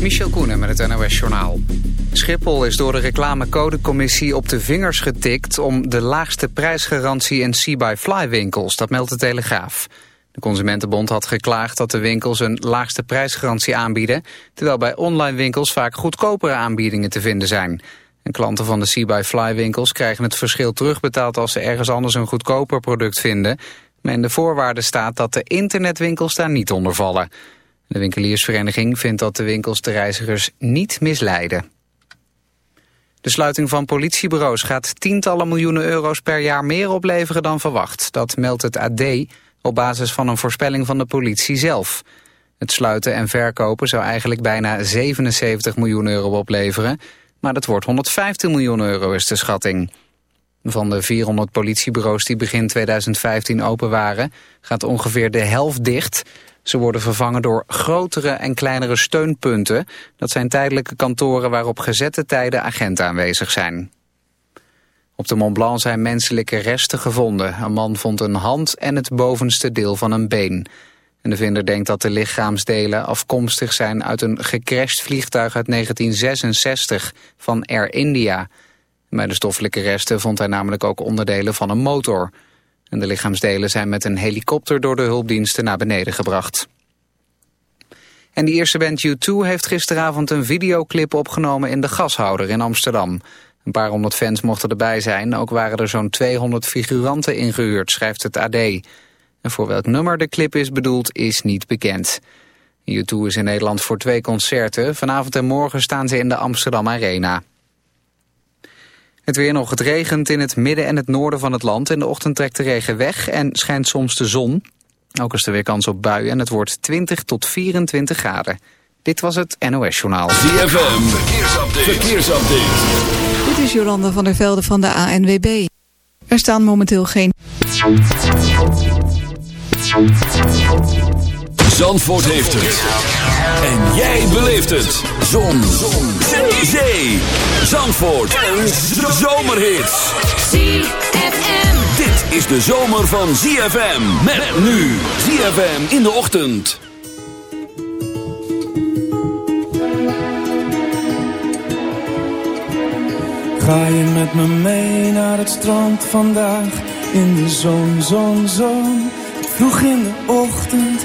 Michel Koenen met het NOS-journaal. Schiphol is door de reclamecodecommissie op de vingers getikt... om de laagste prijsgarantie in See-by-Fly-winkels, dat meldt de Telegraaf. De Consumentenbond had geklaagd dat de winkels een laagste prijsgarantie aanbieden... terwijl bij online winkels vaak goedkopere aanbiedingen te vinden zijn. En klanten van de See-by-Fly-winkels krijgen het verschil terugbetaald... als ze ergens anders een goedkoper product vinden... Maar in de voorwaarden staat dat de internetwinkels daar niet onder vallen. De winkeliersvereniging vindt dat de winkels de reizigers niet misleiden. De sluiting van politiebureaus gaat tientallen miljoenen euro's per jaar meer opleveren dan verwacht. Dat meldt het AD op basis van een voorspelling van de politie zelf. Het sluiten en verkopen zou eigenlijk bijna 77 miljoen euro opleveren. Maar dat wordt 115 miljoen euro is de schatting. Van de 400 politiebureaus die begin 2015 open waren... gaat ongeveer de helft dicht... Ze worden vervangen door grotere en kleinere steunpunten. Dat zijn tijdelijke kantoren waarop gezette tijden agenten aanwezig zijn. Op de Mont Blanc zijn menselijke resten gevonden. Een man vond een hand en het bovenste deel van een been. En de vinder denkt dat de lichaamsdelen afkomstig zijn uit een gecrashed vliegtuig uit 1966 van Air India. Bij de stoffelijke resten vond hij namelijk ook onderdelen van een motor. En de lichaamsdelen zijn met een helikopter door de hulpdiensten naar beneden gebracht. En de eerste band U2 heeft gisteravond een videoclip opgenomen in de gashouder in Amsterdam. Een paar honderd fans mochten erbij zijn, ook waren er zo'n 200 figuranten ingehuurd, schrijft het AD. En voor welk nummer de clip is bedoeld is niet bekend. U2 is in Nederland voor twee concerten. Vanavond en morgen staan ze in de Amsterdam Arena. Het weer nog. Het regent in het midden en het noorden van het land. In de ochtend trekt de regen weg en schijnt soms de zon. Ook is er weer kans op buien en het wordt 20 tot 24 graden. Dit was het NOS Journaal. ZFM, verkeersupdate. verkeersupdate. Dit is Jolanda van der Velde van de ANWB. Er staan momenteel geen... Zandvoort heeft het. En jij beleeft het. Zon. Zon. Zee. Zandvoort. Een zomerhit. ZFM. Dit is de zomer van ZFM. Met nu. ZFM in de ochtend. Ga je met me mee naar het strand vandaag? In de zon, zon, zon. Vroeg in de ochtend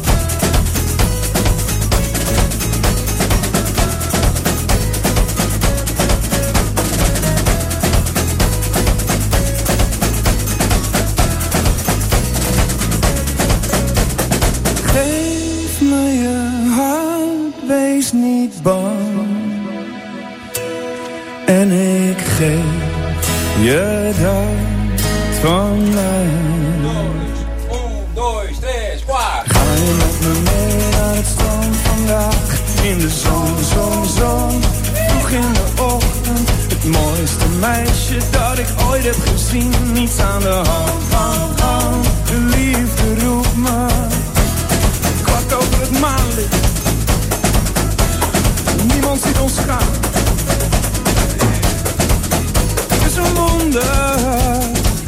Je dat van mij. Ga je met me mee naar het strand vandaag? In de zon, zon, zon. Vroeg in de ochtend. Het mooiste meisje dat ik ooit heb gezien. Niets aan de hand, hand, hand. De liefde roept me. Kwart over het maanlicht. Niemand ziet ons gaan een wonder.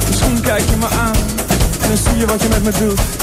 Misschien kijk je me aan en dan zie je wat je met me doet.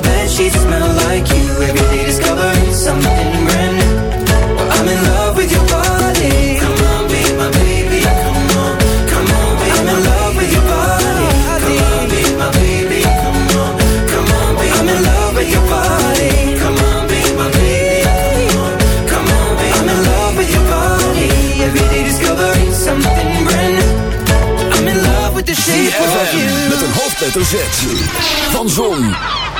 bed she smell like you. Every day discovering something brand new. I'm in love with your body. Come on, be my baby. Come on, come on, be I'm my in love baby. with your body. Come on, be my baby. Come on, come on, be I'm in love with your body. Come on, be my baby. Come on, come on, be I'm in love with your body. Every day discovering something brand new. I'm in love with the shape of you. Met een hoofdletter Z van zon.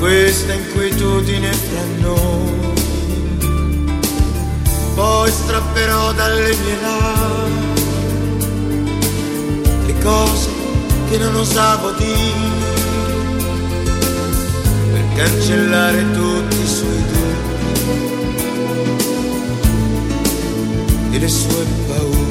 Questa inquietudine fra noi. Poi strapperò dalle mie labbra le cose che non osavo dire per cancellare tutti i suoi dubbi e le sue paure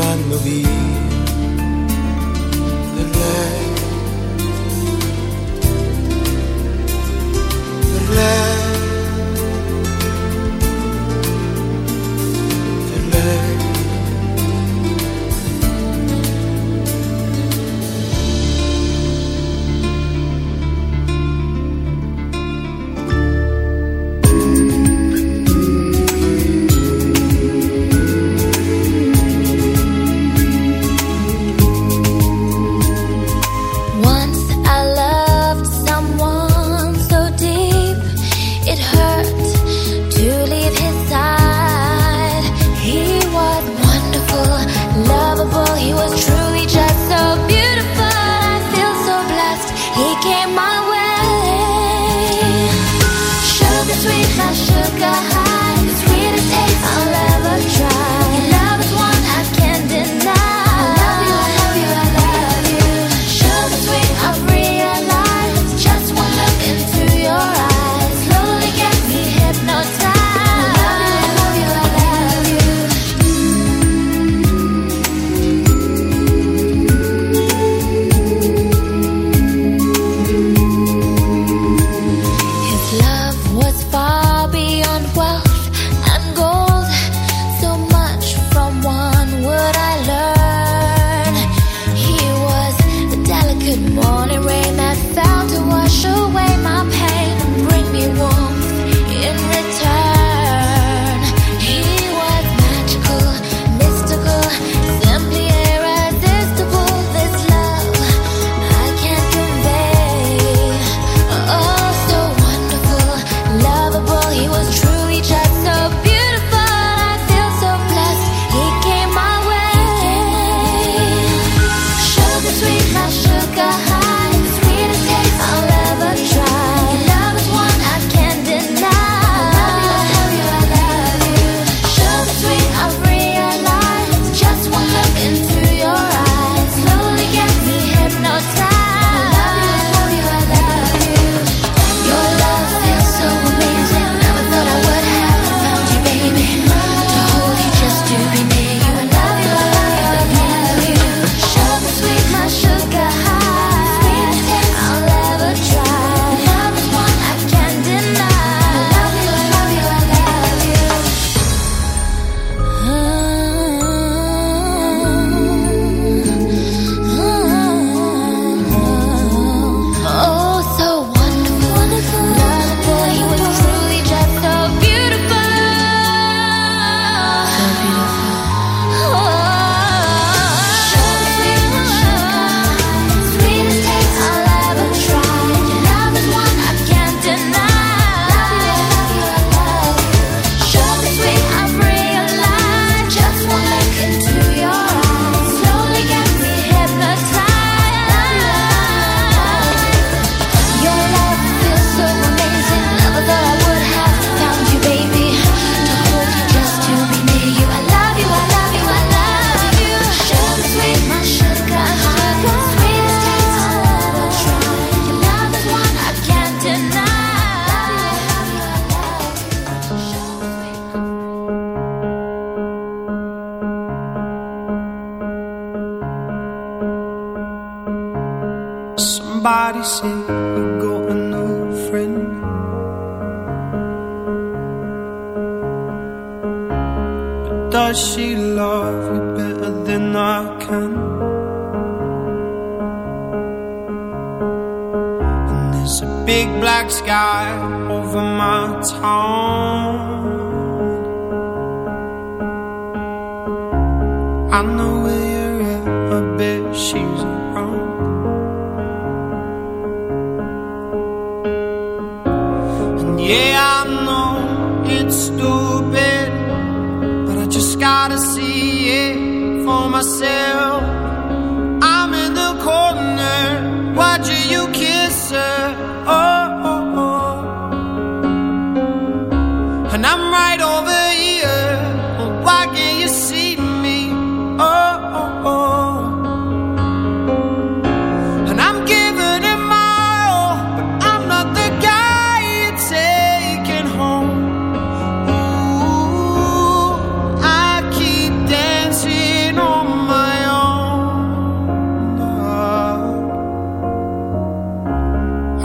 se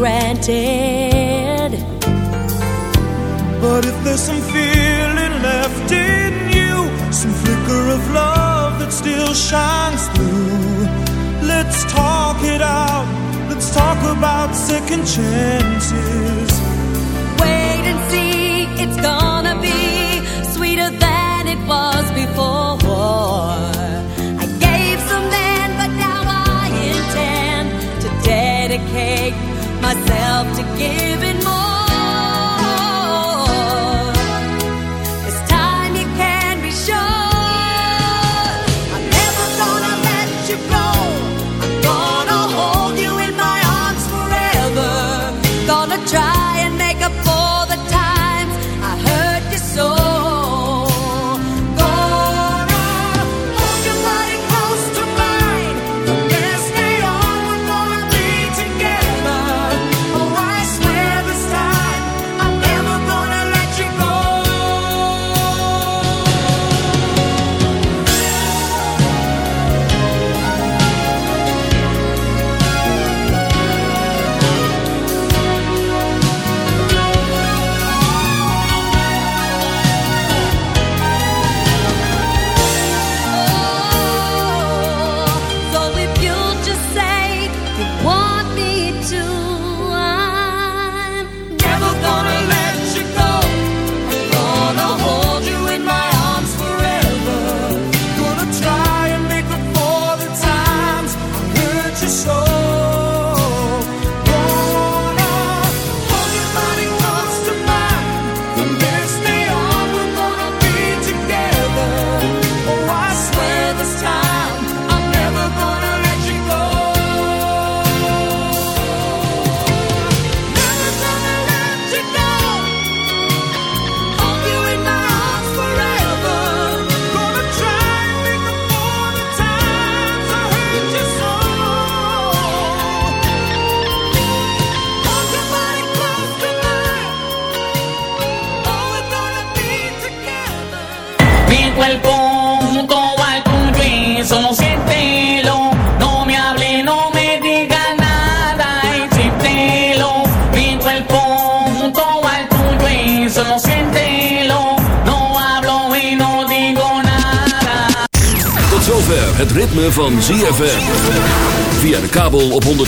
granted. But if there's some feeling left in you, some flicker of love that still shines through, let's talk it out. Let's talk about second chances. Wait and see, it's gonna be sweeter than it was before. I gave some then, but now I intend to dedicate help to give it more.